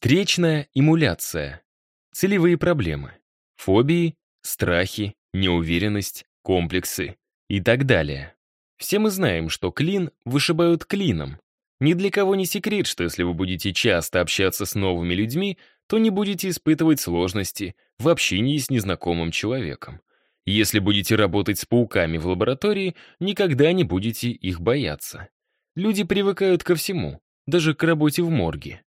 Встречная эмуляция. Целевые проблемы. Фобии, страхи, неуверенность, комплексы и так далее. Все мы знаем, что клин вышибают клином. Ни для кого не секрет, что если вы будете часто общаться с новыми людьми, то не будете испытывать сложности в общении с незнакомым человеком. Если будете работать с пауками в лаборатории, никогда не будете их бояться. Люди привыкают ко всему, даже к работе в морге.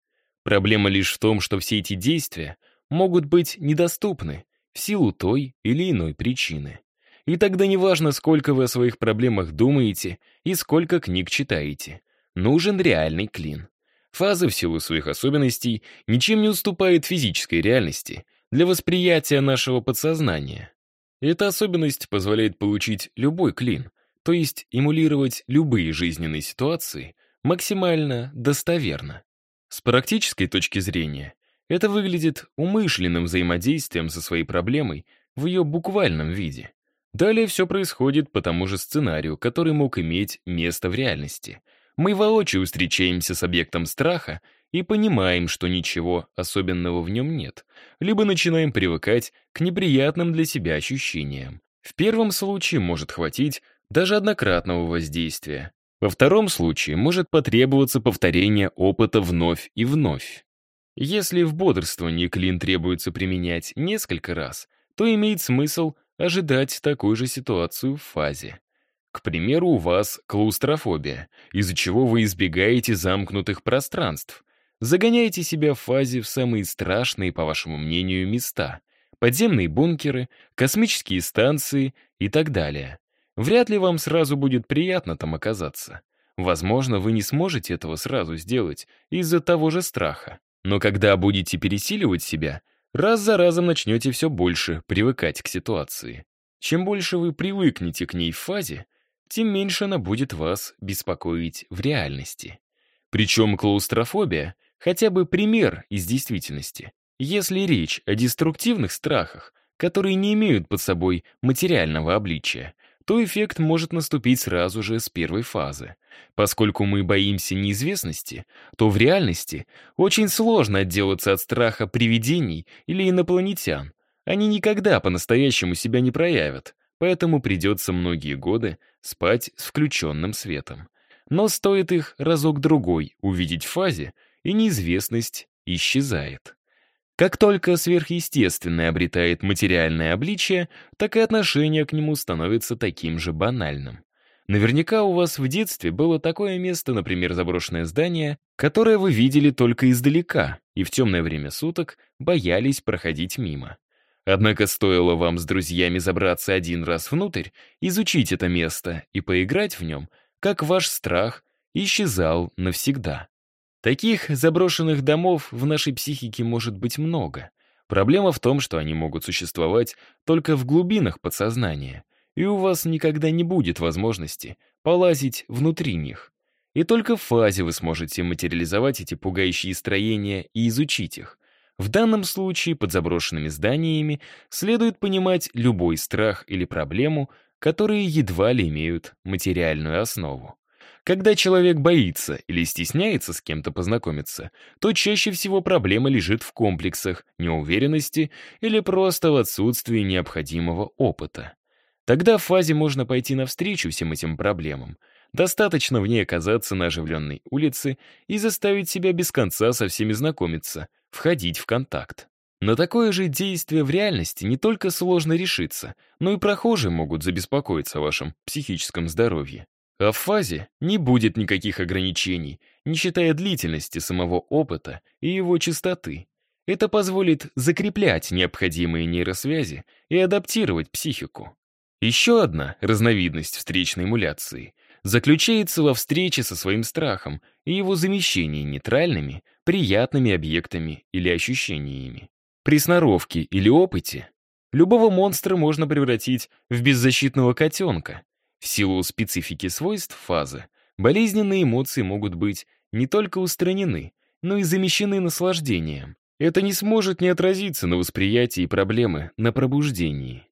Проблема лишь в том, что все эти действия могут быть недоступны в силу той или иной причины. И тогда неважно, сколько вы о своих проблемах думаете и сколько книг читаете. Нужен реальный клин. Фаза в силу своих особенностей ничем не уступает физической реальности для восприятия нашего подсознания. Эта особенность позволяет получить любой клин, то есть эмулировать любые жизненные ситуации максимально достоверно. С практической точки зрения, это выглядит умышленным взаимодействием со своей проблемой в ее буквальном виде. Далее все происходит по тому же сценарию, который мог иметь место в реальности. Мы воочию встречаемся с объектом страха и понимаем, что ничего особенного в нем нет, либо начинаем привыкать к неприятным для себя ощущениям. В первом случае может хватить даже однократного воздействия, во втором случае может потребоваться повторение опыта вновь и вновь. Если в бодрствовании клин требуется применять несколько раз, то имеет смысл ожидать такую же ситуацию в фазе. К примеру, у вас клаустрофобия, из-за чего вы избегаете замкнутых пространств. Загоняете себя в фазе в самые страшные, по вашему мнению, места. Подземные бункеры, космические станции и так далее. Вряд ли вам сразу будет приятно там оказаться. Возможно, вы не сможете этого сразу сделать из-за того же страха. Но когда будете пересиливать себя, раз за разом начнете все больше привыкать к ситуации. Чем больше вы привыкнете к ней в фазе, тем меньше она будет вас беспокоить в реальности. Причем клаустрофобия — хотя бы пример из действительности. Если речь о деструктивных страхах, которые не имеют под собой материального обличия, то эффект может наступить сразу же с первой фазы. Поскольку мы боимся неизвестности, то в реальности очень сложно отделаться от страха привидений или инопланетян. Они никогда по-настоящему себя не проявят, поэтому придется многие годы спать с включенным светом. Но стоит их разок-другой увидеть в фазе, и неизвестность исчезает. Как только сверхъестественное обретает материальное обличие, так и отношение к нему становится таким же банальным. Наверняка у вас в детстве было такое место, например, заброшенное здание, которое вы видели только издалека и в темное время суток боялись проходить мимо. Однако стоило вам с друзьями забраться один раз внутрь, изучить это место и поиграть в нем, как ваш страх исчезал навсегда. Таких заброшенных домов в нашей психике может быть много. Проблема в том, что они могут существовать только в глубинах подсознания, и у вас никогда не будет возможности полазить внутри них. И только в фазе вы сможете материализовать эти пугающие строения и изучить их. В данном случае под заброшенными зданиями следует понимать любой страх или проблему, которые едва ли имеют материальную основу. Когда человек боится или стесняется с кем-то познакомиться, то чаще всего проблема лежит в комплексах, неуверенности или просто в отсутствии необходимого опыта. Тогда в фазе можно пойти навстречу всем этим проблемам. Достаточно в ней оказаться на оживленной улице и заставить себя без конца со всеми знакомиться, входить в контакт. На такое же действие в реальности не только сложно решиться, но и прохожие могут забеспокоиться о вашем психическом здоровье. А в фазе не будет никаких ограничений, не считая длительности самого опыта и его частоты. Это позволит закреплять необходимые нейросвязи и адаптировать психику. Еще одна разновидность встречной эмуляции заключается во встрече со своим страхом и его замещении нейтральными, приятными объектами или ощущениями. При сноровке или опыте любого монстра можно превратить в беззащитного котенка, в силу специфики свойств фазы, болезненные эмоции могут быть не только устранены, но и замещены наслаждением. Это не сможет не отразиться на восприятии проблемы на пробуждении.